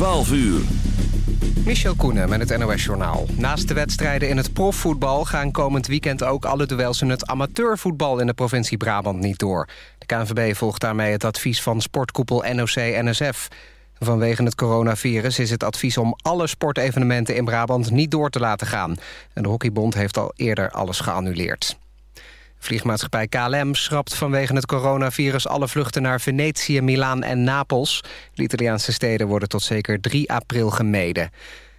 12 uur. Michel Koenen met het NOS-journaal. Naast de wedstrijden in het profvoetbal... gaan komend weekend ook alle duels in het amateurvoetbal... in de provincie Brabant niet door. De KNVB volgt daarmee het advies van sportkoepel NOC-NSF. Vanwege het coronavirus is het advies om alle sportevenementen in Brabant... niet door te laten gaan. En de Hockeybond heeft al eerder alles geannuleerd. Vliegmaatschappij KLM schrapt vanwege het coronavirus alle vluchten naar Venetië, Milaan en Napels. De Italiaanse steden worden tot zeker 3 april gemeden.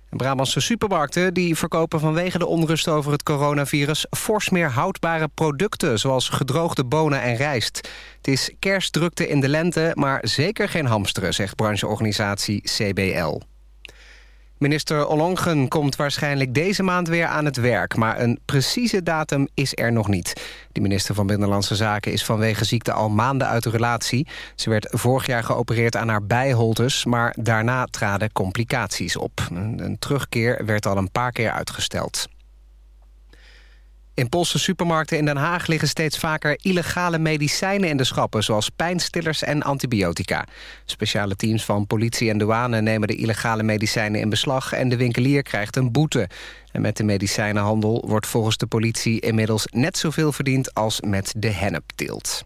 Brabantse supermarkten die verkopen vanwege de onrust over het coronavirus fors meer houdbare producten, zoals gedroogde bonen en rijst. Het is kerstdrukte in de lente, maar zeker geen hamsteren, zegt brancheorganisatie CBL. Minister Ollongren komt waarschijnlijk deze maand weer aan het werk... maar een precieze datum is er nog niet. De minister van Binnenlandse Zaken is vanwege ziekte al maanden uit de relatie. Ze werd vorig jaar geopereerd aan haar bijholtes... maar daarna traden complicaties op. Een terugkeer werd al een paar keer uitgesteld. In Poolse supermarkten in Den Haag liggen steeds vaker illegale medicijnen in de schappen... zoals pijnstillers en antibiotica. Speciale teams van politie en douane nemen de illegale medicijnen in beslag... en de winkelier krijgt een boete. En met de medicijnenhandel wordt volgens de politie inmiddels net zoveel verdiend... als met de hennepteelt.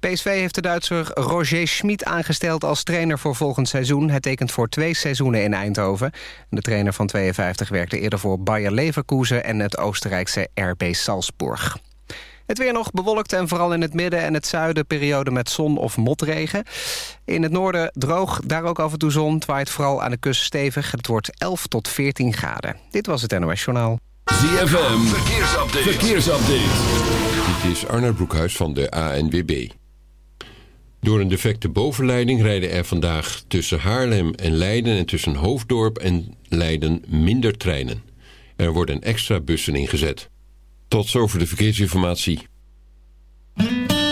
PSV heeft de Duitser Roger Schmid aangesteld als trainer voor volgend seizoen. Het tekent voor twee seizoenen in Eindhoven. De trainer van 52 werkte eerder voor Bayer Leverkusen... en het Oostenrijkse RB Salzburg. Het weer nog bewolkt en vooral in het midden en het zuiden periode met zon of motregen. In het noorden droog, daar ook af en toe zon. Het waait vooral aan de kust stevig. Het wordt 11 tot 14 graden. Dit was het NOS Journaal. ZFM, verkeersupdate. verkeersupdate. Dit is Arnold Broekhuis van de ANWB. Door een defecte bovenleiding rijden er vandaag tussen Haarlem en Leiden... en tussen Hoofddorp en Leiden minder treinen. Er worden extra bussen ingezet. Tot zover de verkeersinformatie.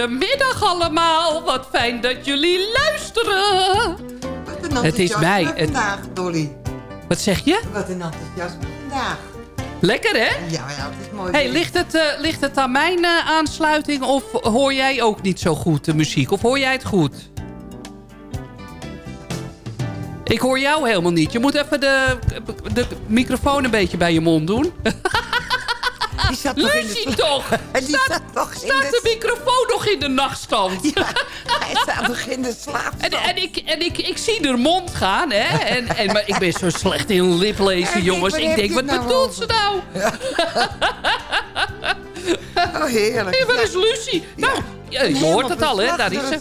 Goedemiddag allemaal. Wat fijn dat jullie luisteren. Het is mij. Het- vandaag, Dolly. Wat zeg je? Wat een enthousiasme vandaag. Lekker hè? Ja, ja, het is mooi. Hey, weer. ligt, het, eh, ligt het aan mijn eh, aansluiting of hoor jij ook niet zo goed de muziek? Of hoor jij het goed? Ik hoor jou helemaal niet. Je moet even de, de microfoon een beetje bij je mond doen. Die zat nog in de toch! Die Staat, zat in staat de- de microfoon nog in de nachtstand? Hij staat nog in de slaap. En, en, ik, en ik, ik zie haar mond gaan, hè. En, en, maar ik ben zo slecht in liplezen, jongens. Ik denk, wat nou bedoelt over? ze nou? Oh, heerlijk. Hé, waar is Lucie? Nou, je, je hoort het al, hè. Daar is ze.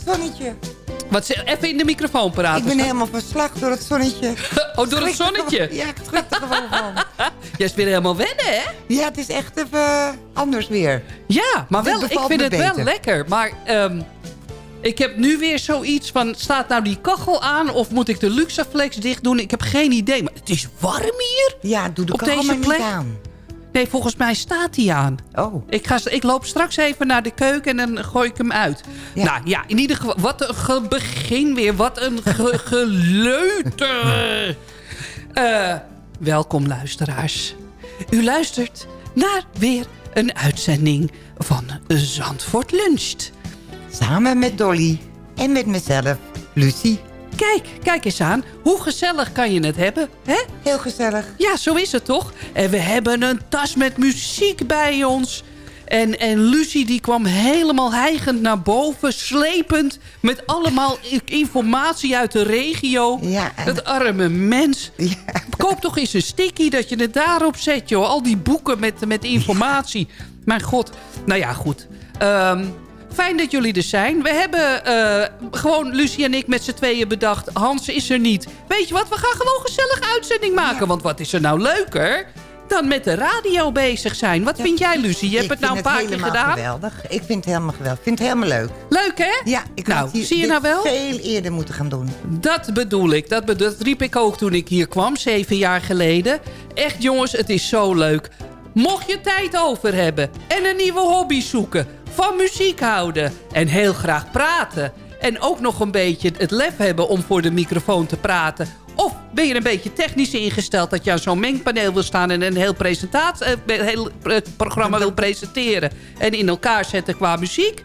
Wat, ze- even in de microfoon praten. Ik ben helemaal verslag door het zonnetje. Oh, door het zonnetje? Ja, ik schrik er gewoon van. Jij is weer helemaal wennen, hè? Ja, het is echt even eh, anders weer. Ja, maar wel, ik vind het wel lekker. Maar ehm, ik heb nu weer zoiets van... Staat nou die kachel aan of moet ik de Luxaflex dicht doen? Ik heb geen idee. Maar het is warm hier. Ja, doe de Op kachel deze maar niet plek? aan. Nee, volgens mij staat hij aan. Oh. Ik, ga, ik loop straks even naar de keuken en dan gooi ik hem uit. Ja. Nou ja, in ieder geval, wat een begin weer. Wat een ge geleuter. Eh, welkom luisteraars. U luistert naar weer een uitzending van Zandvoort Luncht. Samen met Dolly en met mezelf, Lucie. Kijk, kijk eens aan. Hoe gezellig kan je het hebben, hè? Heel gezellig. Ja, zo is het toch? En we hebben een tas met muziek bij ons. En, en Lucie die kwam helemaal hijgend naar boven, slepend... met allemaal informatie uit de regio. Ja, en- Dat arme mens. Ja. Koop toch eens een sticky dat je het daarop zet, joh. Al die boeken met, met informatie. Mijn god. Nou ja, goed. Ehm, fijn dat jullie er zijn. We hebben eh, gewoon Lucie en ik met z'n tweeën bedacht... Hans is er niet. Weet je wat, we gaan gewoon gezellig uitzending maken. Want wat is er nou leuker dan met de radio bezig zijn? Wat vind jij, Lucie? Je hebt het nou een paar keer gedaan. geweldig. Ik vind het helemaal geweldig. Ik vind het helemaal leuk. Leuk, hè? Ja, ik Nou, hier zie je nou wel? veel eerder moeten gaan doen. Dat bedoel ik. Dat, bedoel, dat riep ik ook toen ik hier kwam, zeven jaar geleden. Echt jongens, het is zo leuk. Mocht je tijd over hebben en een nieuwe hobby zoeken... van muziek houden en heel graag praten... en ook nog een beetje het lef hebben om voor de microfoon te praten... of ben je een beetje technisch ingesteld... dat je aan zo'n mengpaneel wil staan... en een heel, presentatie, eh, een heel eh, programma wil presenteren... en in elkaar zetten qua muziek...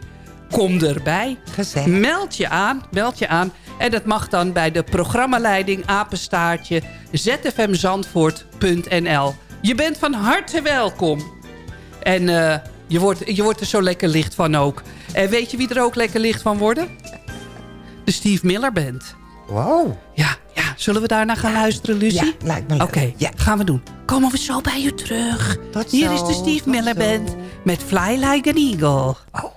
Kom erbij. Gezellig. Meld je aan, meld je aan. En dat mag dan bij de programmaleiding apenstaartje zfmzandvoort.nl. Je bent van harte welkom. En eh, je, wordt, je wordt er zo lekker licht van ook. En weet je wie er ook lekker licht van worden? De Steve Miller Band. Wow. Ja, ja. zullen we daarna gaan luisteren, Lucie? Ja, lijkt me leuk. Oké, Ja. gaan we doen. Komen we zo bij u terug. Tot Hier zo, is de Steve Miller zo. Band met Fly Like an Eagle. Oh.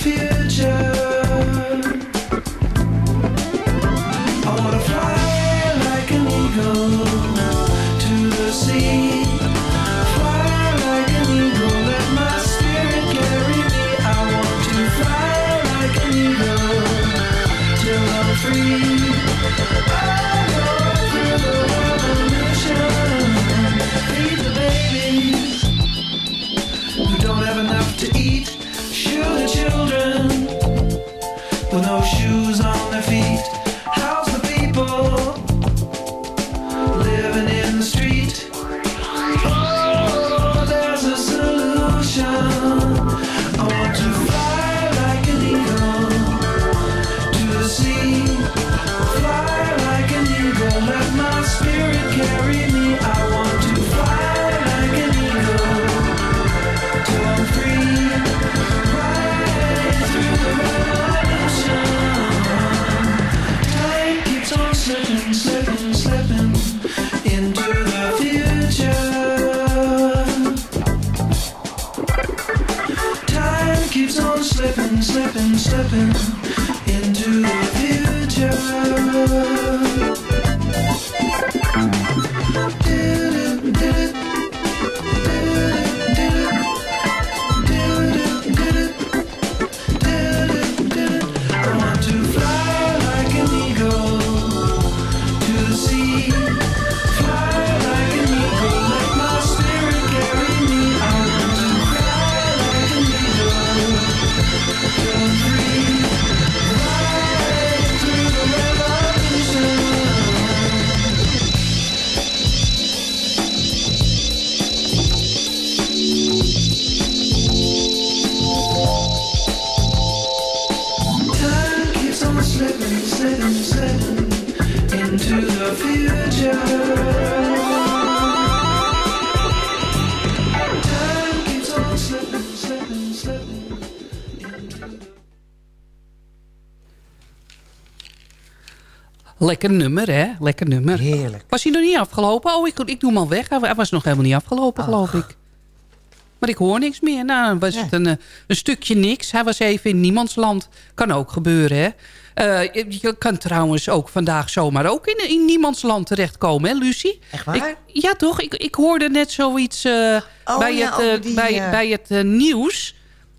feel no shoes on their feet. Lekker nummer, hè? Lekker nummer. Heerlijk. Was hij nog niet afgelopen? Oh, ik, ik doe hem al weg. Hij was nog helemaal niet afgelopen, geloof ik. Maar ik hoor niks meer. Nou, dan was het een, eh, een stukje niks. Hij was even in niemandsland. Kan ook gebeuren, hè? Eh, je, je kan trouwens ook vandaag zomaar ook in, in niemandsland terechtkomen, hè, Lucie? Echt waar? Ik- ja, toch? Ik, ik hoorde net zoiets Oh, bij, ja, het, die, bij, bij het nieuws.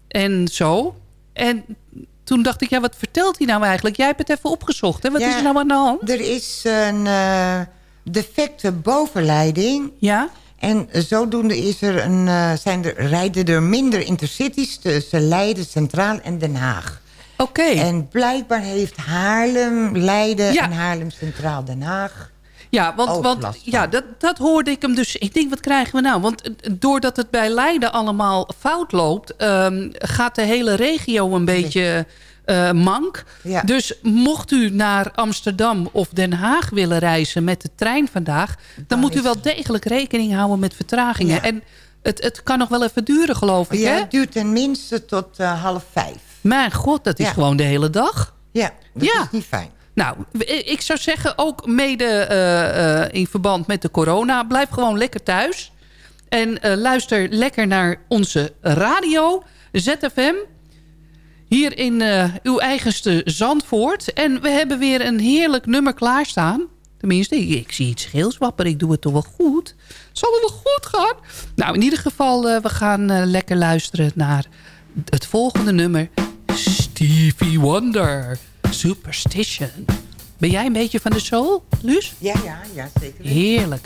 En zo. En toen dacht ik, ja, wat vertelt hij nou eigenlijk? Jij hebt het even opgezocht, hè? Wat Ja, is er nou aan de hand? Er is een eh, defecte bovenleiding. Ja? En zodoende is er een, eh, zijn er, rijden er minder intercities tussen Leiden Centraal en Den Haag. Oké. En blijkbaar heeft Haarlem, Leiden Ja. en Haarlem Centraal Den Haag... Ja, want, Ook want ja, dat, dat hoorde ik hem dus. Ik denk, wat krijgen we nou? Want eh, doordat het bij Leiden allemaal fout loopt... ehm, gaat de hele regio een beetje eh, mank. Ja. Dus mocht u naar Amsterdam of Den Haag willen reizen met de trein vandaag... dan moet u wel degelijk rekening houden met vertragingen. Ja. En het, het kan nog wel even duren, geloof ik, Ja, hè? het duurt ten minste tot eh, half vijf. Mijn god, dat is gewoon de hele dag. Ja, dat is niet fijn. Nou, ik zou zeggen, ook mede eh, eh, in verband met de corona... blijf gewoon lekker thuis. En eh, luister lekker naar onze radio, ZFM. Hier in eh, uw eigenste Zandvoort. En we hebben weer een heerlijk nummer klaarstaan. Tenminste, ik, zie iets geels wapperen. Ik doe het toch wel goed. Zal het wel goed gaan? Nou, in ieder geval, eh, we gaan eh, lekker luisteren naar het volgende nummer. Stevie Wonder. Superstition. Ben jij een beetje van de soul, Luus? Ja, ja, ja, zeker. Heerlijk.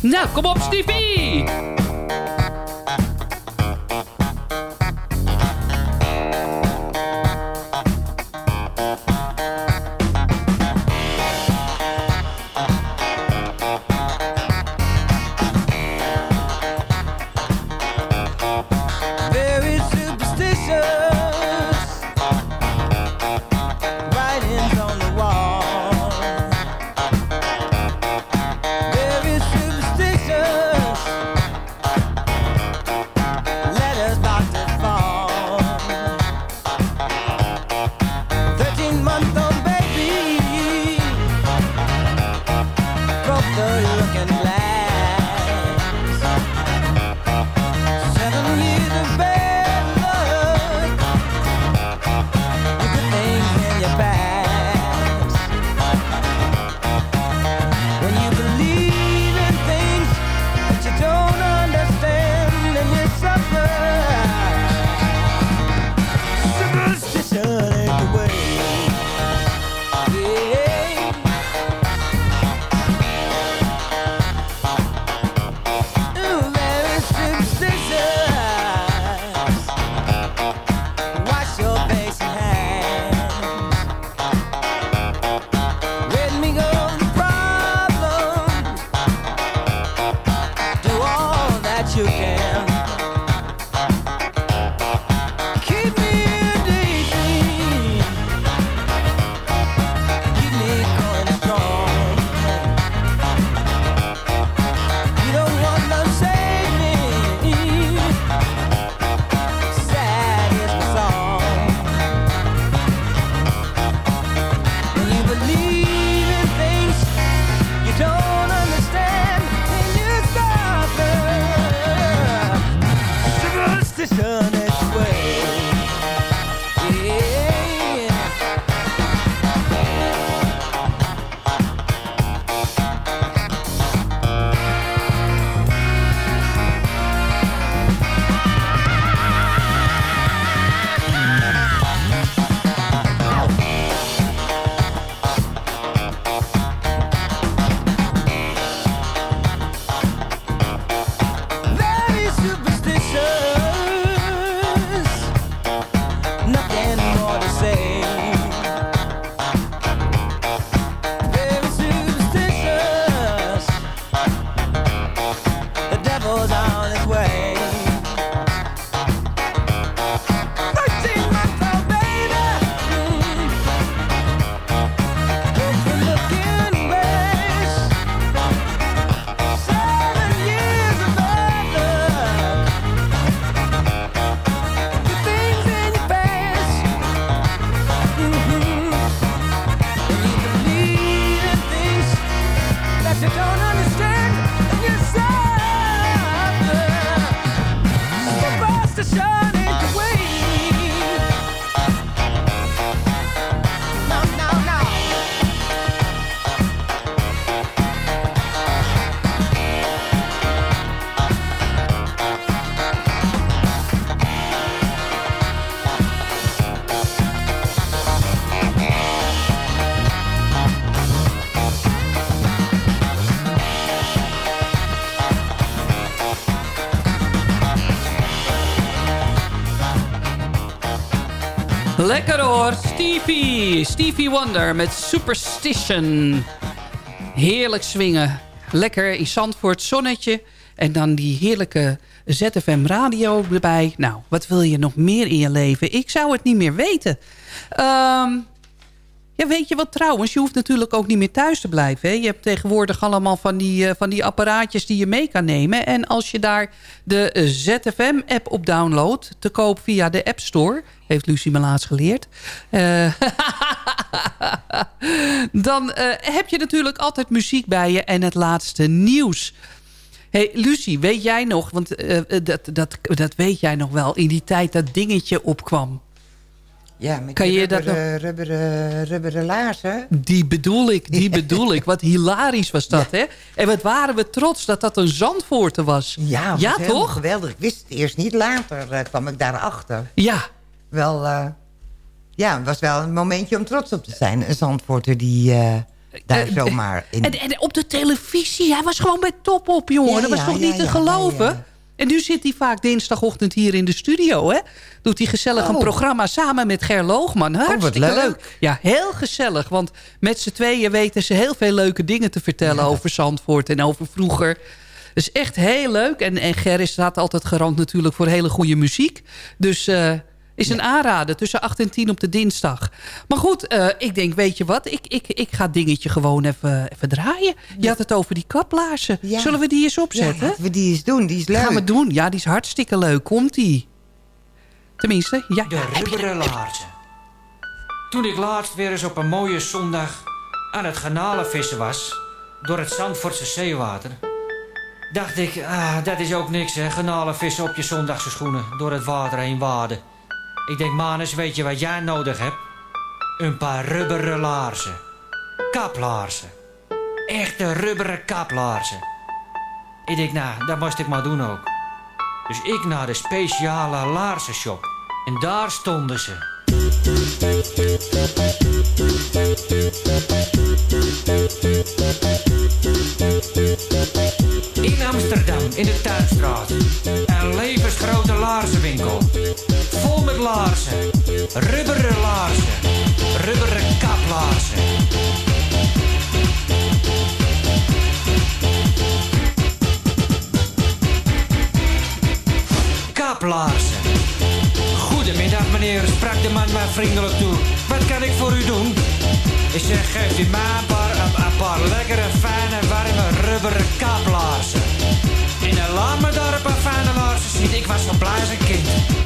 Nou, kom op, Stevie! Lekker hoor, Stevie. Stevie Wonder met Superstition. Heerlijk swingen. Lekker in Zandvoort, zonnetje. En dan die heerlijke ZFM radio erbij. Nou, wat wil je nog meer in je leven? Ik zou het niet meer weten. Ehm, ja, weet je wat trouwens? Je hoeft natuurlijk ook niet meer thuis te blijven. Hè? Je hebt tegenwoordig allemaal van die, eh, van die apparaatjes die je mee kan nemen. En als je daar de eh, ZFM-app op downloadt... te koop via de App Store... heeft Lucie me laatst geleerd... Eh, dan heb je natuurlijk altijd muziek bij je... en het laatste nieuws. hey, Lucie, weet jij nog... want dat, dat, dat weet jij nog wel... in die tijd dat dingetje opkwam... Ja, met Kan die je dat rubberen, rubberen, rubberen laarzen. Die bedoel ik, die bedoel ik. Wat hilarisch was dat, hè? En wat waren we trots dat dat een Zandvoorter was. Ja, was ja toch? geweldig. Ik wist het eerst niet. Later eh, kwam ik daarachter. Ja. Wel, eh, ja, het was wel een momentje om trots op te zijn. Een Zandvoorter die eh, daar zomaar in... En, en op de televisie, hij was gewoon bij top op, jongen. Ja, dat was toch niet te ja, geloven? En nu zit hij vaak dinsdagochtend hier in de studio, hè? Doet hij gezellig een Oh. programma samen met Ger Loogman. Hartstikke leuk. leuk. Ja, heel gezellig. Want met z'n tweeën weten ze heel veel leuke dingen te vertellen... over Zandvoort en over vroeger. Dus echt heel leuk. En, en Ger is staat altijd garant natuurlijk voor hele goede muziek. Dus... eh, is een aanrader tussen 8 en 10 op de dinsdag. Maar goed, eh, ik denk, weet je wat? Ik, ik, ik ga het dingetje gewoon even, even draaien. Je had het over die kaplaarzen. Ja. Zullen we die eens opzetten? Ja, laten we die eens doen. Die is leuk. Gaan we doen. Ja, die is hartstikke leuk. Komt-ie. Tenminste, ja. De rubberen laarzen. Toen ik laatst weer eens op een mooie zondag aan het garnalenvissen was... door het Zandvoortse zeewater... dacht ik, ah, dat is ook niks hè, garnalenvissen op je zondagse schoenen... door het water heen waden. Ik denk, Manus, weet je wat jij nodig hebt? Een paar rubberen laarzen. Kaplaarzen. Echte rubberen kaplaarzen. Ik denk, nou, dat moest ik maar doen ook. Dus ik naar de speciale laarzenshop. En daar stonden ze. In Amsterdam, in de Tuinstraat. Een levensgrote laarzenwinkel. Vol met laarzen. Rubberen laarzen. Rubberen kaplaarzen. Kaplaarzen. Goedemiddag meneer, sprak de man mij vriendelijk toe. Wat kan ik voor u doen? Ik zeg, geeft u mij een paar, een, een paar lekkere, fijne, warme, rubberen kaplaarzen. En dan laat me daar een fijne laarzen zien. Ik was zo blij als een kind.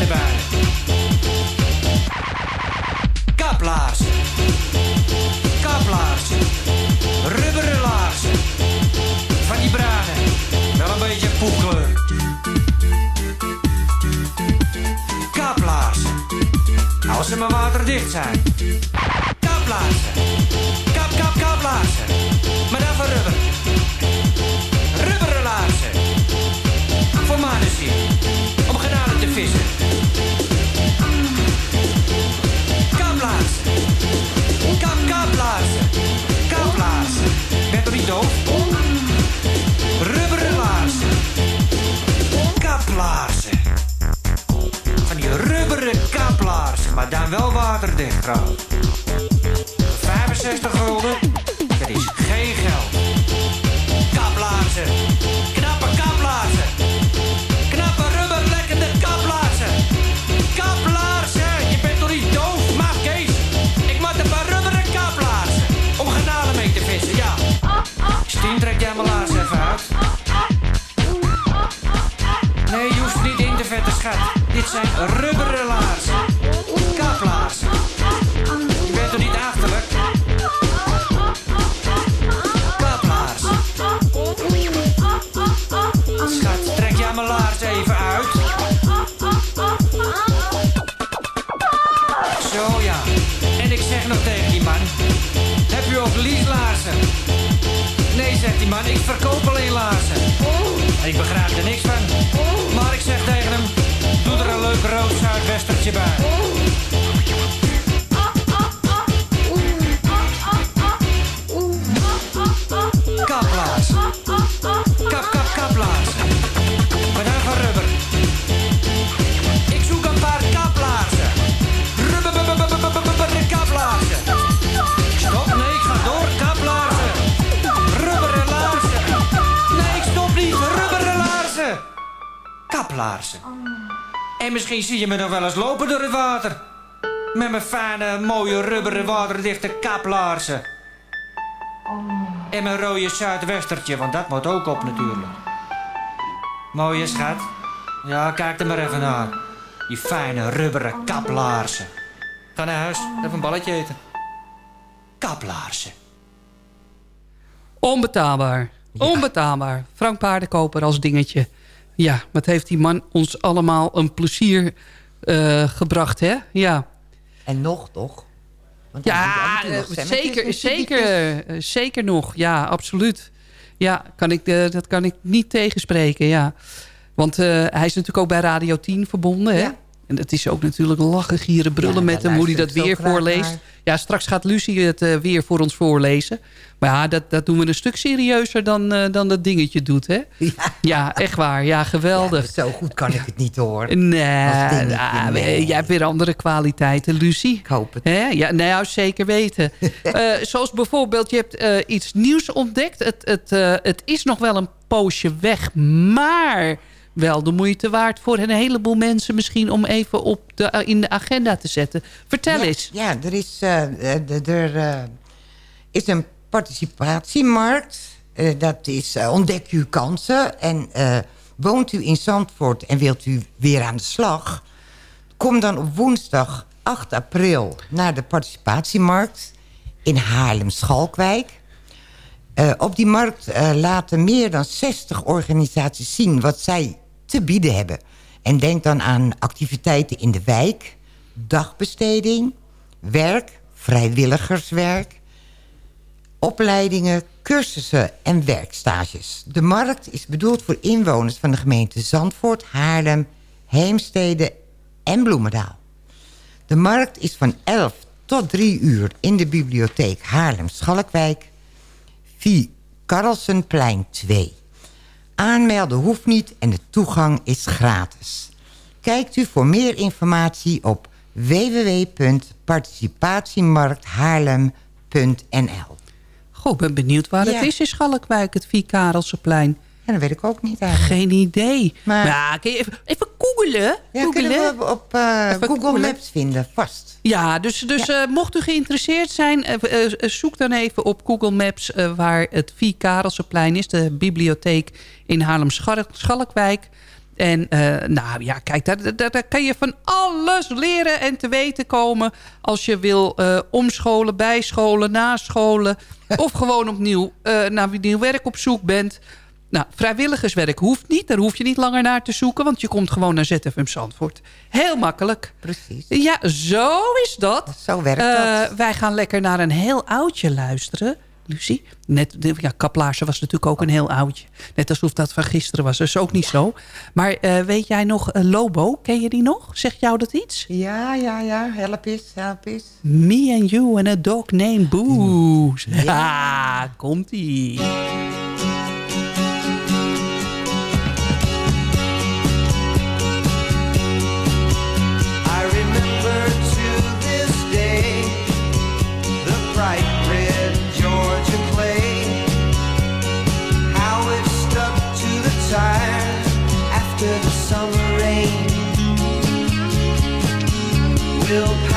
Erbij. Kaplaarzen. Kaplaarzen. Rubberen. Van die bruine. Wel een beetje poekkleur. Kaplaarzen. Als ze maar waterdicht zijn. Kaplaarzen. Kap, kap, kaplaarzen. Wel waterdicht trouwens. 65 gulden. Dat is geen geld. Kaplaarzen. Knappe kaplaarzen. Knappe rubberlekkende kaplaarzen. Kaplaarzen. Je bent toch niet doof, maar Kees. Ik maak een paar rubberen kaplaarzen. Om garnalen mee te vissen, ja. Stien, trek jij mijn laarzen even. Nee, je hoeft niet in te vetten, schat. Dit zijn rubberen Heb u ook lieslaarzen? Nee, zegt die man, ik verkoop alleen laarzen. Ik begrijp er niks van. Maar ik zeg tegen hem, doe er een leuk rood zuidwestertje bij. Kaplaarzen. En misschien zie je me nog wel eens lopen door het water. Met mijn fijne, mooie, rubberen, waterdichte kaplaarzen. En mijn rode zuidwestertje, want dat moet ook op natuurlijk. Mooie schat. Ja, kijk er maar even naar. Die fijne, rubberen kaplaarzen. Ga naar huis, even een balletje eten. Kaplaarzen. Onbetaalbaar. Onbetaalbaar. Frank Paardenkoper als dingetje. Ja, wat heeft die man ons allemaal een plezier eh, gebracht, hè? Ja. En nog, toch? Want Ja, nog eh, zeker, zeker, eh, zeker nog. Ja, absoluut. Ja, kan ik, dat kan ik niet tegenspreken, ja. Want hij is natuurlijk ook bij Radio 10 verbonden, hè? En het is ook natuurlijk lachen, gieren, brullen Ja, met hem... hoe hij dat weer voorleest. naar. Ja, straks gaat Lucie het eh, weer voor ons voorlezen. Maar ja, dat, dat doen we een stuk serieuzer dan, eh, dan dat dingetje doet, hè? Ja, echt waar. Ja, geweldig. zo goed kan ik het niet horen. Nee, dingetje, ah, nee. jij hebt weer andere kwaliteiten, Lucie. Ik hoop het. Hè? Ja, nou, zeker weten. Eh, zoals bijvoorbeeld, je hebt iets nieuws ontdekt. Het, het, het is nog wel een poosje weg, maar wel de moeite waard voor een heleboel mensen misschien om even op de, eh, in de agenda te zetten. Vertel ja, eens. Ja, er is, eh, eh, er, is een participatiemarkt. Dat is ontdek uw kansen. En woont u in Zandvoort en wilt u weer aan de slag... kom dan op woensdag 8 april naar de participatiemarkt... in Haarlem-Schalkwijk. Op die markt laten meer dan 60 organisaties zien wat zij te bieden hebben. En denk dan aan activiteiten in de wijk, dagbesteding, werk, vrijwilligerswerk, opleidingen, cursussen en werkstages. De markt is bedoeld voor inwoners van de gemeente Zandvoort, Haarlem, Heemstede en Bloemendaal. De markt is van 11 tot 3 uur in de bibliotheek Haarlem-Schalkwijk... Vie Karelsenplein 2. Aanmelden hoeft niet en de toegang is gratis. Kijkt u voor meer informatie op www.participatiemarkthaarlem.nl Goh, ik ben benieuwd waar Ja. het is in Schalkwijk, het Vie Karelsenplein. Ja, dat weet ik ook niet eigenlijk. Geen idee. Maar- kun je even, even googelen? Ja, googelen? kunnen we op eh, Google googlen. Maps vinden, vast. Ja, dus, dus eh, mocht u geïnteresseerd zijn... eh, zoek dan even op Google Maps waar het Vie Karelsenplein is. De bibliotheek in Haarlem-Schalkwijk. En nou ja, kijk, daar, daar, daar kan je van alles leren en te weten komen... als je wil omscholen, bijscholen, nascholen... of gewoon opnieuw eh, naar nieuw werk op zoek bent... Nou, vrijwilligerswerk hoeft niet. Daar hoef je niet langer naar te zoeken. Want je komt gewoon naar ZFM Zandvoort. Heel makkelijk. Precies. Ja, zo is dat. Zo werkt Eh, dat. Wij gaan lekker naar een heel oudje luisteren. Lucie? Net, ja, Kaplaarse was natuurlijk ook een heel oudje. Net alsof dat van gisteren was. Dat is ook niet zo. Maar eh, weet jij nog eh, Lobo? Ken je die nog? Zegt jou dat iets? Ja, ja, ja. Help eens, help eens. Me and you and a dog named Boo. Ja, komt-ie. still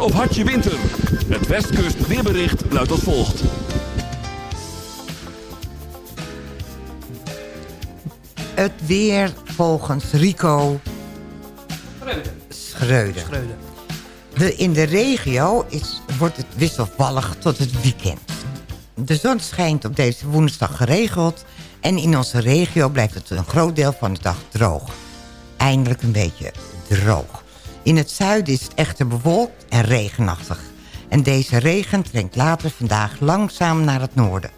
Zomer of hartje winter. Het Westkust weerbericht luidt als volgt. Het weer volgens Rico Schreuder. De, in de regio is, wordt het wisselvallig tot het weekend. De zon schijnt op deze woensdag geregeld... en in onze regio blijft het een groot deel van de dag droog. Eindelijk een beetje droog. In het zuiden is het echter bewolkt en regenachtig. En deze regen trekt later vandaag langzaam naar het noorden.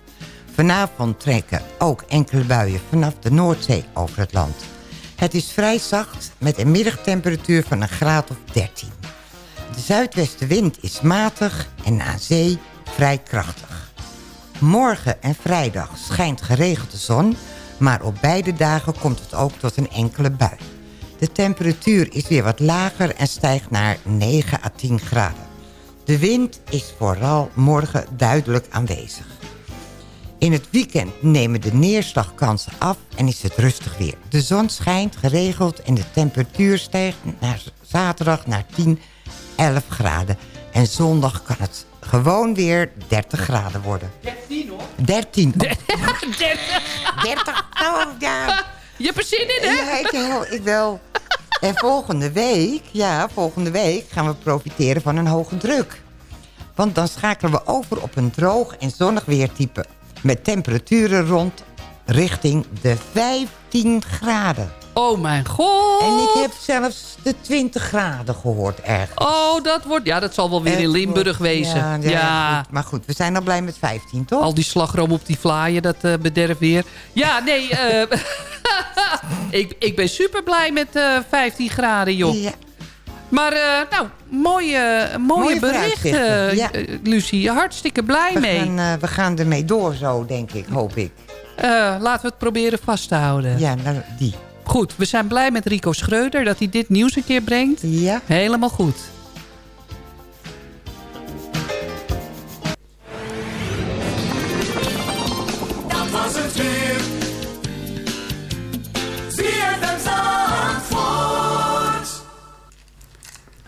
Vanavond trekken ook enkele buien vanaf de Noordzee over het land. Het is vrij zacht met een middagtemperatuur van een graad of 13. De zuidwestenwind is matig en aan zee vrij krachtig. Morgen en vrijdag schijnt geregeld de zon... maar op beide dagen komt het ook tot een enkele bui. De temperatuur is weer wat lager en stijgt naar 9 à 10 graden. De wind is vooral morgen duidelijk aanwezig. In het weekend nemen de neerslagkansen af en is het rustig weer. De zon schijnt geregeld en de temperatuur stijgt naar zaterdag naar 10, 11 graden. En zondag kan het gewoon weer 30 graden worden. 13 hoor. 13. 30. 30. Oh, ja. Je hebt er zin in, hè? Ja, ik wel. Ik wel. En volgende week, ja, volgende week gaan we profiteren van een hoge druk. Want dan schakelen we over op een droog en zonnig weertype. Met temperaturen rond richting de 15 graden. Oh mijn god. En ik heb zelfs de 20 graden gehoord ergens. Oh, dat wordt... Ja, dat zal wel weer in Limburg wordt- wezen. Ja, Ja, ja, goed. Maar goed, we zijn al blij met 15, toch? Al die slagroom op die flyer, dat eh bederf weer. Ja, nee. eh, ik, ik ben super blij met eh 15 graden, joh. Ja. Maar, eh, nou, mooie, mooie, Mooie berichten, vooruitzichten, ja. eh, Lucie. Hartstikke blij We mee. gaan, eh, we gaan ermee door zo, denk ik, hoop ik. Eh, laten we het proberen vast te houden. Ja, nou, die. Goed, we zijn blij met Rico Schreuder dat hij dit nieuws een keer brengt. Ja. Helemaal goed.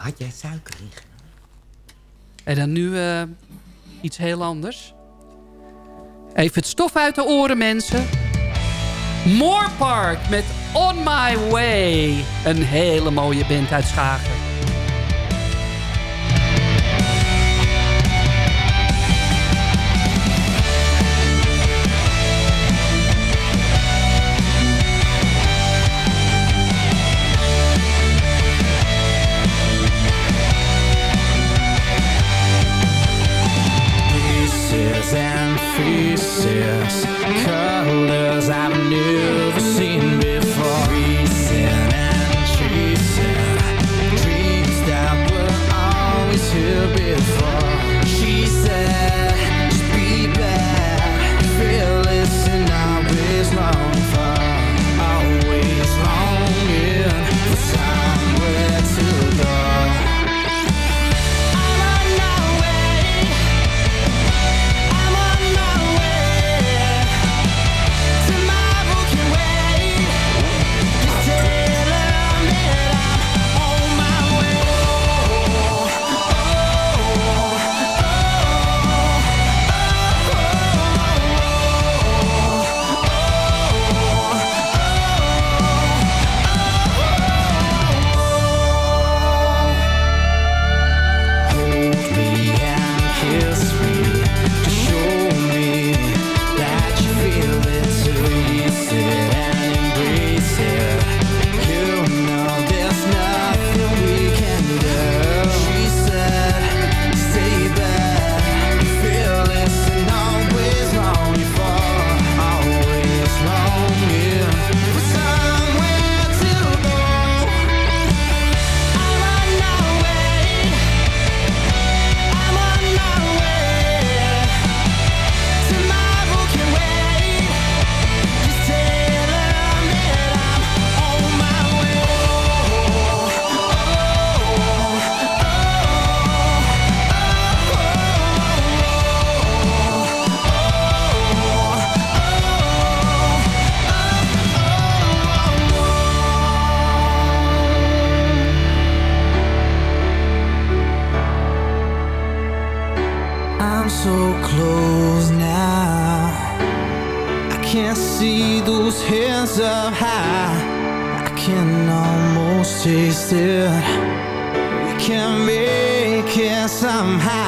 Had jij suiker liggen? En dan nu eh, iets heel anders. Even het stof uit de oren, mensen. Moorpark met On My Way. Een hele mooie band uit Schagen. We can make it somehow.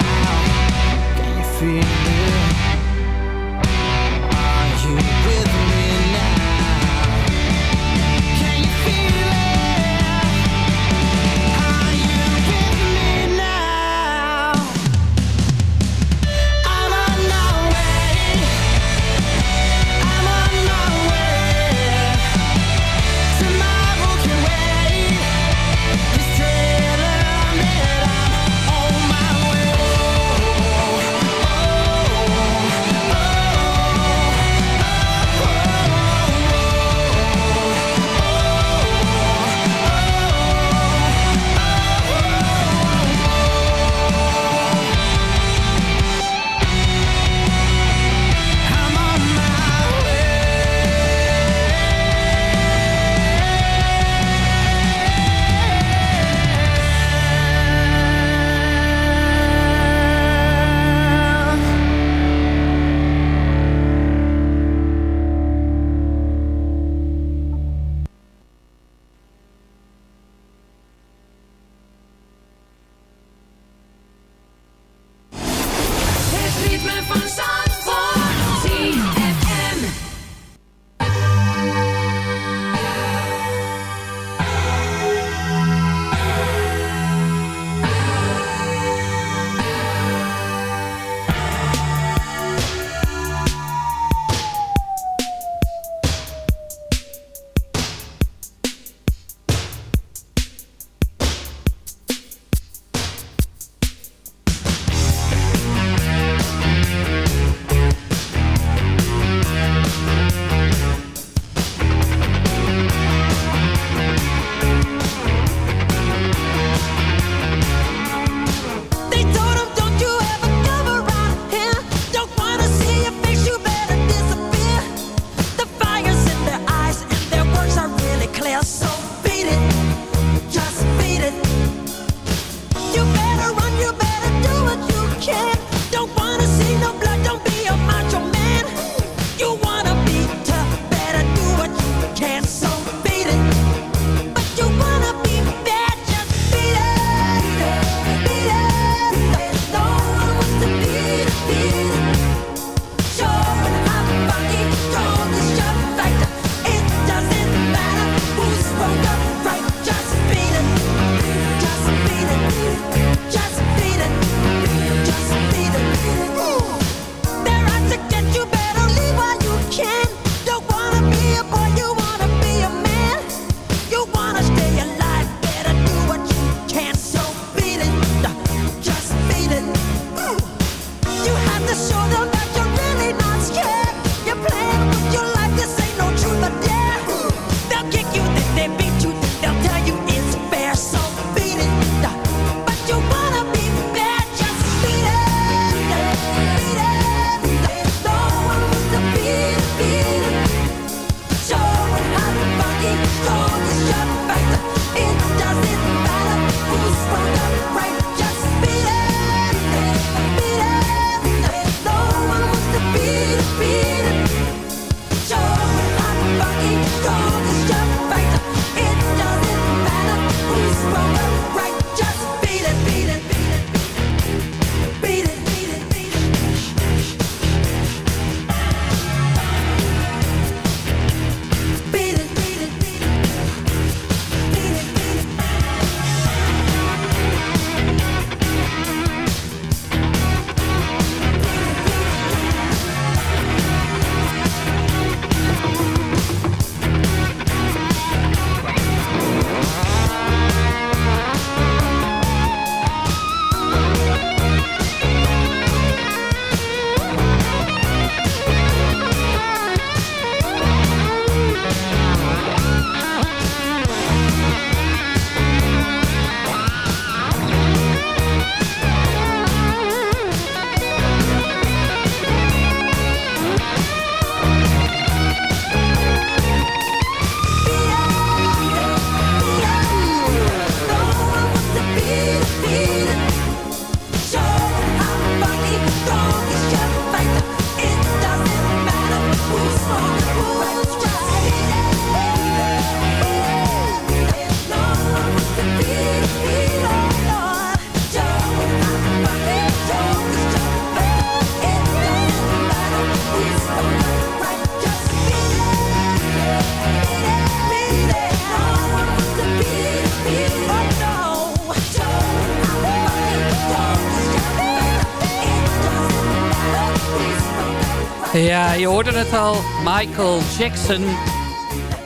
Ja, je hoorde het al. Michael Jackson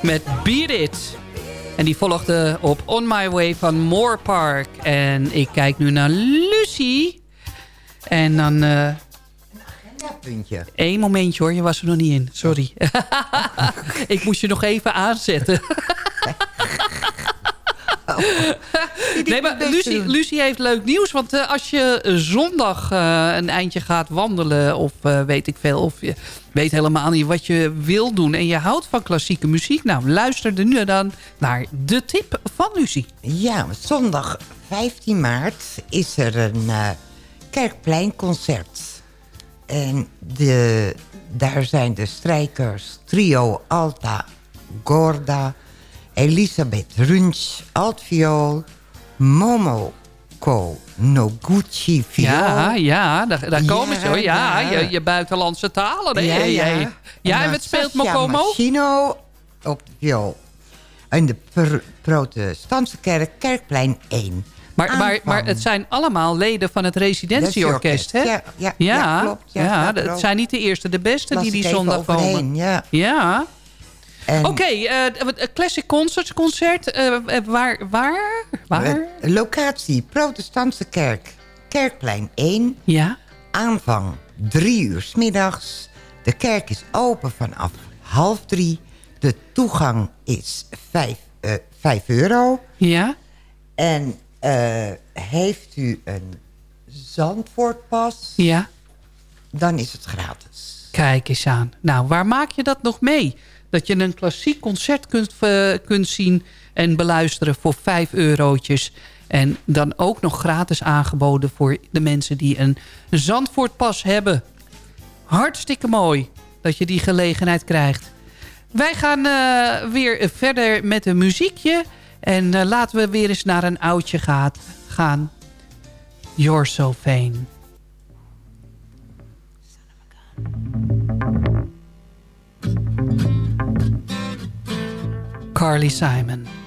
met Beat It. En die volgde op On My Way van Moore Park. En ik kijk nu naar Lucie. En dan... eh puntje. Eén momentje hoor, je was er nog niet in. Sorry. ik moest je nog even aanzetten. nee, maar Lucie, Lucie heeft leuk nieuws. Want eh, als je zondag eh, een eindje gaat wandelen... of eh, weet ik veel, of je weet helemaal niet wat je wil doen... en je houdt van klassieke muziek... nou, luister er nu dan naar de tip van Lucie. Ja, zondag 15 maart is er een eh, kerkpleinconcert. En de, daar zijn de strijkers Trio Alta Gorda... Elisabeth Runch, altviool... Momoko Noguchi viool. Ja, ja, daar, daar komen Ja, ze hoor. Ja, ja. Je, je buitenlandse talen. hè? Ja, Jij- ja. Ja, en wat speelt Mokomo? Machino op viool. In de pr- protestantse kerk, Kerkplein 1. Maar, maar, maar het zijn allemaal leden van het residentieorkest, hè? Ja, ja, ja, klopt. Ja, het zijn niet de eerste, de beste Las die die zondag komen. ja. Ja. Oké, eh, het Classic Concerts concert. eh, eh, waar? Waar? waar? Eh, Locatie, protestantse kerk, Kerkplein 1. Ja. Aanvang drie uur 's middags. De kerk is open vanaf half drie. De toegang is vijf, eh, vijf euro. Ja. En eh, heeft u een Zandvoortpas, Ja. dan is het gratis. Kijk eens aan. Nou, waar maak je dat nog mee? Dat je een klassiek concert kunt, eh, kunt zien en beluisteren voor 5 eurotjes. En dan ook nog gratis aangeboden voor de mensen die een Zandvoortpas hebben. Hartstikke mooi dat je die gelegenheid krijgt. Wij gaan eh, weer verder met een muziekje. En eh, laten we weer eens naar een oudje gaat, gaan. You're so vain. Carly Simon.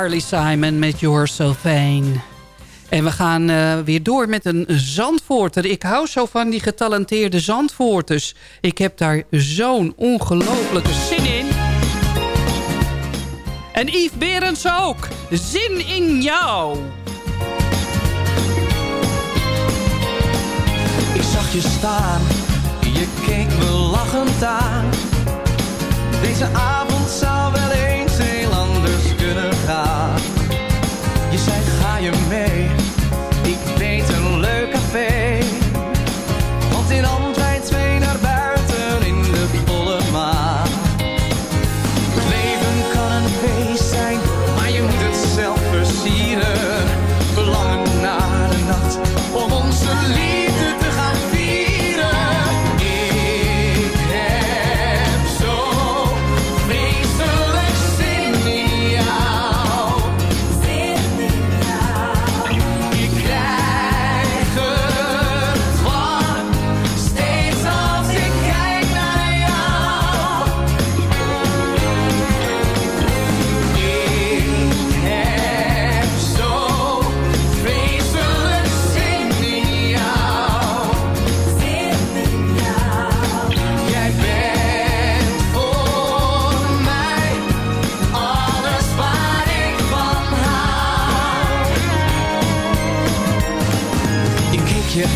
Carly Simon met You're So Vain. En we gaan eh, weer door met een Zandvoorter. Ik hou zo van die getalenteerde Zandvoorters. Ik heb daar zo'n ongelofelijke zin in. En Yves Berends ook. Zin in jou. Ik zag je staan, je keek me lachend aan. Deze avond zou wel eens anders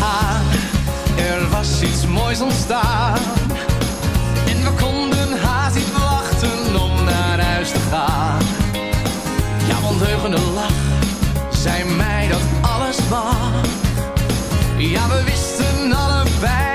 Aan, er was iets moois ontstaan. En we konden haast niet wachten om naar huis te gaan. Jouw ondeugende lach zei mij dat alles mag. Ja, we wisten allebei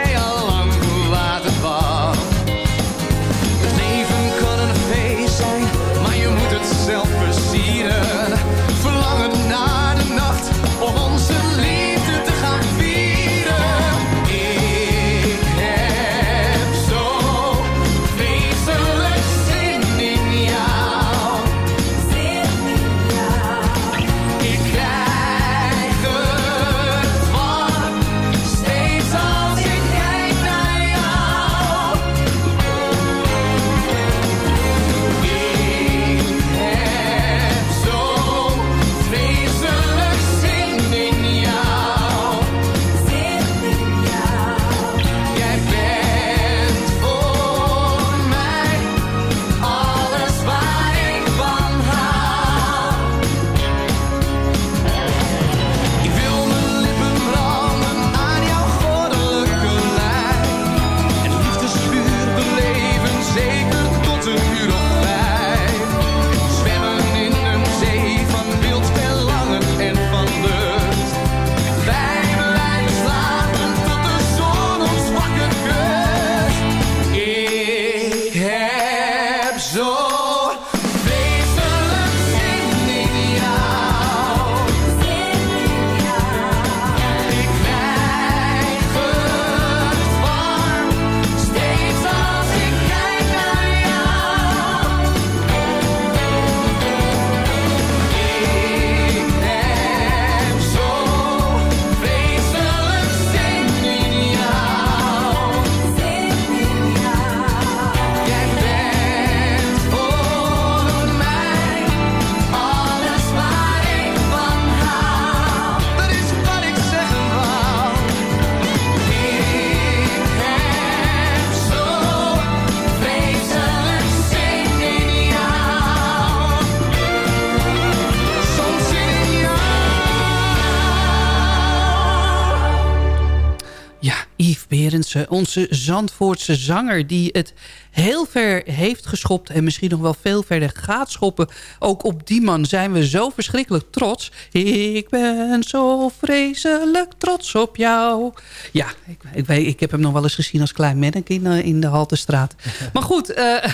onze Zandvoortse zanger... die het heel ver heeft geschopt en misschien nog wel veel verder gaat schoppen. Ook op die man zijn we zo verschrikkelijk trots. Ik ben zo vreselijk trots op jou. Ja, ik, ik, weet, ik heb hem nog wel eens gezien als klein manneke in, eh, in de Haltestraat. Maar goed, eh,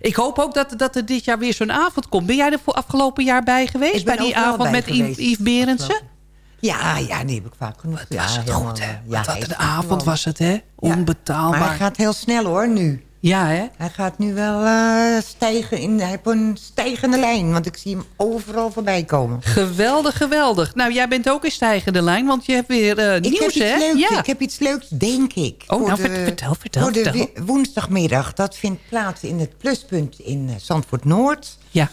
ik hoop ook dat, dat er dit jaar weer zo'n avond komt. Ben jij er voor afgelopen jaar bij geweest? Bij die avond met. Yves Berendsen? Ja, ja, die heb ik vaak genoeg. ja, was het helemaal, goed, hè? eh, Wat een avond was het, hè? Onbetaalbaar. Maar hij gaat heel snel hoor, nu. Ja, hè? Hij gaat nu wel eh, stijgen in, hij heeft een stijgende lijn. Want ik zie hem overal voorbij komen. Geweldig, geweldig. Nou, jij bent ook in stijgende lijn, want je hebt weer Ik nieuws, heb, iets hè? leuks, ja. ik heb iets leuks, denk ik. Oh, nou, de- vertel, vertel, Voor de vertel. woensdagmiddag. Dat vindt plaats in het pluspunt in eh, Zandvoort Noord. Ja.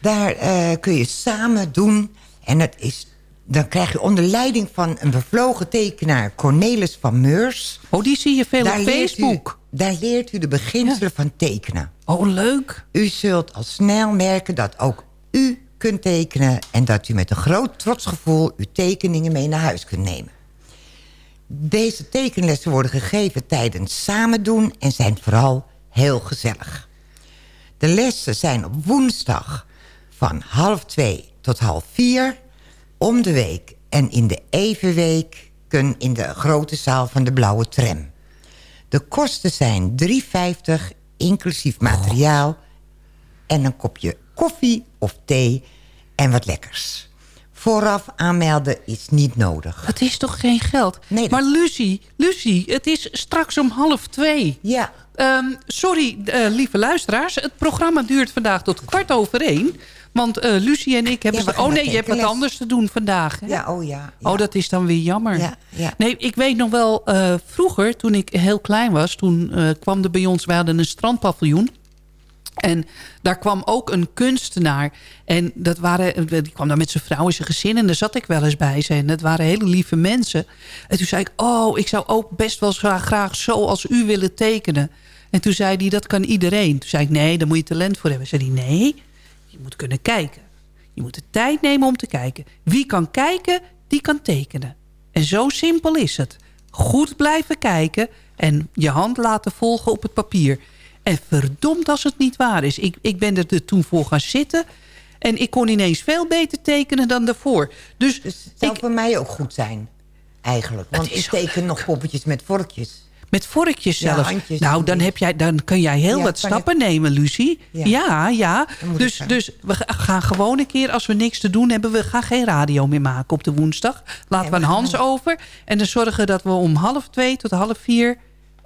Daar kun je samen doen. En het is, dan krijg je onder leiding van een bevlogen tekenaar... Cornelis van Meurs. Oh, die zie je veel op Facebook. U, daar leert u de beginselen van tekenen. Oh, leuk. U zult al snel merken dat ook u kunt tekenen... en dat u met een groot trotsgevoel uw tekeningen mee naar huis kunt nemen. Deze tekenlessen worden gegeven tijdens samen doen... en zijn vooral heel gezellig. De lessen zijn op woensdag van half twee tot half vier... om de week en in de evenweek in de grote zaal van de Blauwe Tram. De kosten zijn 3,50 inclusief materiaal... en een kopje koffie of thee en wat lekkers. Vooraf aanmelden is niet nodig. Het is toch geen geld? Nee, maar Lucie, Lucie, het is straks om half twee. Ja. Ehm, sorry, eh, lieve luisteraars. Het programma duurt vandaag tot kwart over één. Want eh, Lucie en ik hebben... Ja, we oh nee, je hebt wat anders te doen vandaag. Hè? Ja, oh ja. Oh, dat is dan weer jammer. Ja, ja. Nee, ik weet nog wel, eh, vroeger, toen ik heel klein was... toen eh, kwam er bij ons, wij hadden een strandpaviljoen... En daar kwam ook een kunstenaar. En dat waren, die kwam dan met zijn vrouw en zijn gezin. En daar zat ik wel eens bij ze. En dat waren hele lieve mensen. En toen zei ik, oh, ik zou ook best wel graag, graag zo als u willen tekenen. En toen zei hij, dat kan iedereen. Toen zei ik, nee, daar moet je talent voor hebben. Zei hij, nee, je moet kunnen kijken. Je moet de tijd nemen om te kijken. Wie kan kijken, die kan tekenen. En zo simpel is het. Goed blijven kijken en je hand laten volgen op het papier. En verdomd als het niet waar is. Ik, ik ben er toen voor gaan zitten... en ik kon ineens veel beter tekenen dan daarvoor. Dus, het zou voor mij ook goed zijn, eigenlijk. Want ik teken nog poppetjes met vorkjes. Met vorkjes Ja, handjes nou, dan, heb jij, dan kun jij heel Ja, wat stappen nemen, Lucie. Ja. Ja, Dus, dus we ga- gaan gewoon een keer, als we niks te doen hebben... we gaan geen radio meer maken op de woensdag. Laten we een Hans over. En dan zorgen dat we om half twee tot half vier...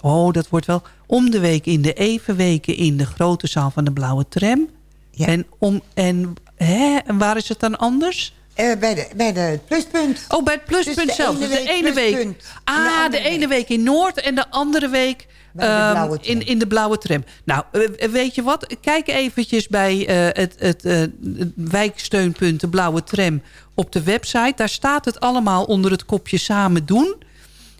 oh, dat wordt wel om de week in de evenweken... in de grote zaal van de Blauwe Tram. En, om, en, hè, en waar is het dan anders? Eh, bij, de, bij de pluspunt. Oh, bij het pluspunt Dus de zelf. Dus de ene week. pluspunt. Ah, de ene week in Noord en de andere week de ehm, in, in de blauwe tram. Nou, eh, weet je wat? Kijk eventjes bij eh, het, het, eh, het wijksteunpunt de blauwe tram op de website. Daar staat het allemaal onder het kopje samen doen.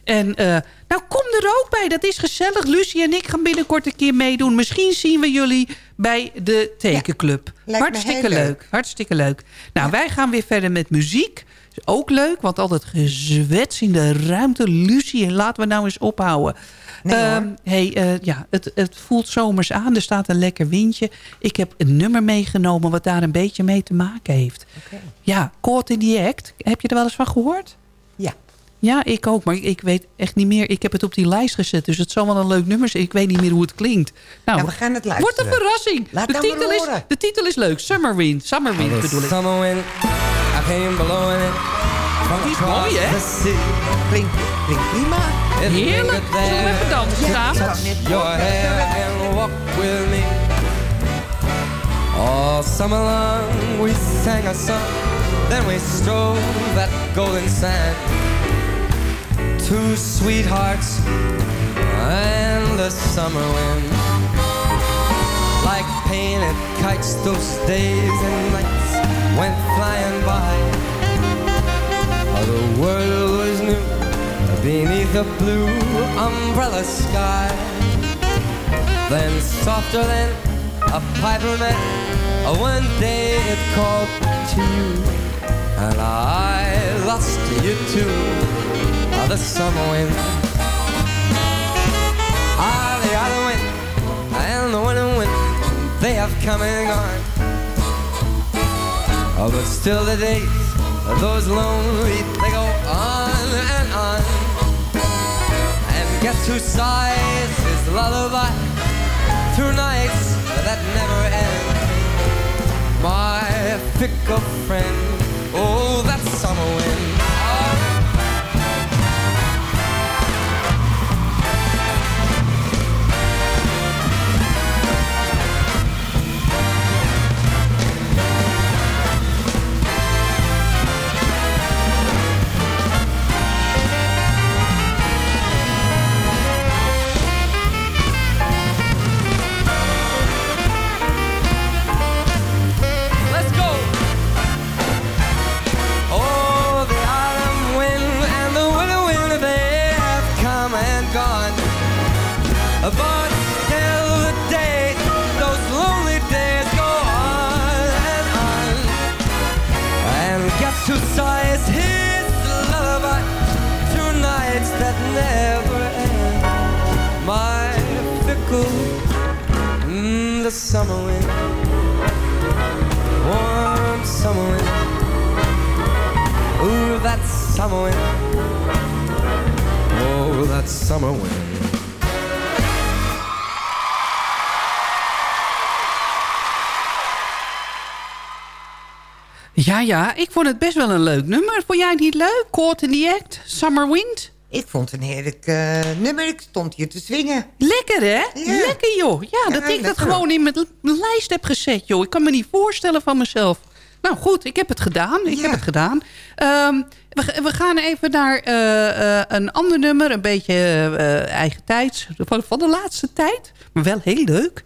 En eh, nou, kom er ook bij. Dat is gezellig. Lucie en ik gaan binnenkort een keer meedoen. Misschien zien we jullie bij de tekenclub. Hartstikke leuk. leuk. Hartstikke leuk. Nou, wij gaan weer verder met muziek. Is ook leuk, want altijd gezwets in de ruimte. Lucie, laten we nou eens ophouden. Nee. Ehm, hey, eh, ja, het, het voelt zomers aan. Er staat een lekker windje. Ik heb een nummer meegenomen wat daar een beetje mee te maken heeft. Ja, Caught in the Act. Heb je er wel eens van gehoord? Ja. Ik ook. Maar ik, ik weet echt niet meer. Ik heb het op die lijst gezet. Dus het zal wel een leuk nummer zijn. Ik weet niet meer hoe het klinkt. Nou, Ja, we gaan het Wordt luisteren. een verrassing. Laat de, dan maar titel is, horen. de titel is leuk. Summer Wind. Summer Wind bedoel ik. Summer wind, I came blowing it from Die is mooi, hè? Klinkt, klinkt prima. Heerlijk. Zullen we even dansen samen? touch your hair and walk with me. All summer long we sang a song, then we strove that golden sand. Two sweethearts and the summer wind. Like painted kites, those days and nights went flying by. The world was new beneath a blue umbrella sky. Then softer than a piper uh, one day it called to you, and I lost you to the summer wind. Ah, the other wind and the winter wind, they have come and gone. Oh, but still the days, of those lonely, they go on and on. And guess who sighs his lullaby through nights that never end? My fickle friend, oh, that summer wind. Summer wind, warm summer wind. Ooh, that summer wind. Oh, that summer wind. Ja, ja, ik vond het best wel een leuk nummer. Vond jij het niet leuk? Caught in the Act, Summer Wind? Ik vond het een heerlijk eh, nummer. Ik stond hier te swingen. Lekker, hè? Lekker, joh. Ja, Ja, dat ik dat gewoon in mijn lijst heb gezet, joh. Ik kan me niet voorstellen van mezelf. Nou goed, ik heb het gedaan. Ik heb het gedaan. Ehm, we, we gaan even naar eh, eh, een ander nummer. Een beetje eigen tijd. Van, van de laatste tijd. Maar wel heel leuk.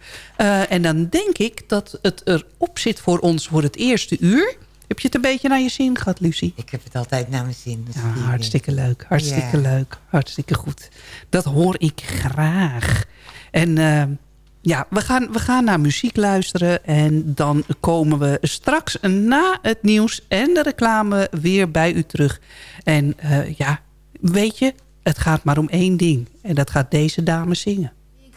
En dan denk ik dat het erop zit voor ons voor het eerste uur. Heb je het een beetje naar je zin gehad, Lucie? Ik heb het altijd naar mijn zin. Ja, hartstikke leuk. Hartstikke leuk. Hartstikke goed. Dat hoor ik graag. En eh, ja, we gaan, we gaan naar muziek luisteren. En dan komen we straks na het nieuws en de reclame weer bij u terug. En eh, ja, weet je, het gaat maar om één ding. En dat gaat deze dame zingen.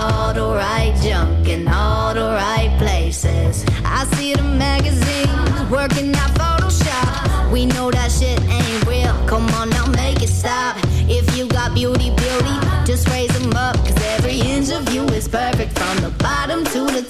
All the right junk in all the right places. I see the magazines working out Photoshop. We know that shit ain't real. Come on now, make it stop. If you got beauty, beauty, just raise them up. Cause every inch of you is perfect from the bottom to the top.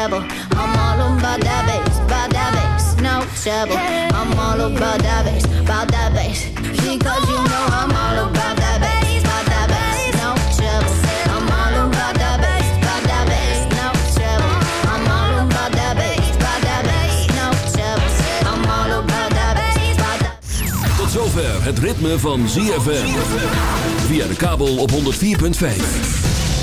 I'm all that about that. I'm all that about that you know I'm all that Tot zover het ritme van ZFM. Via de kabel op 104.5.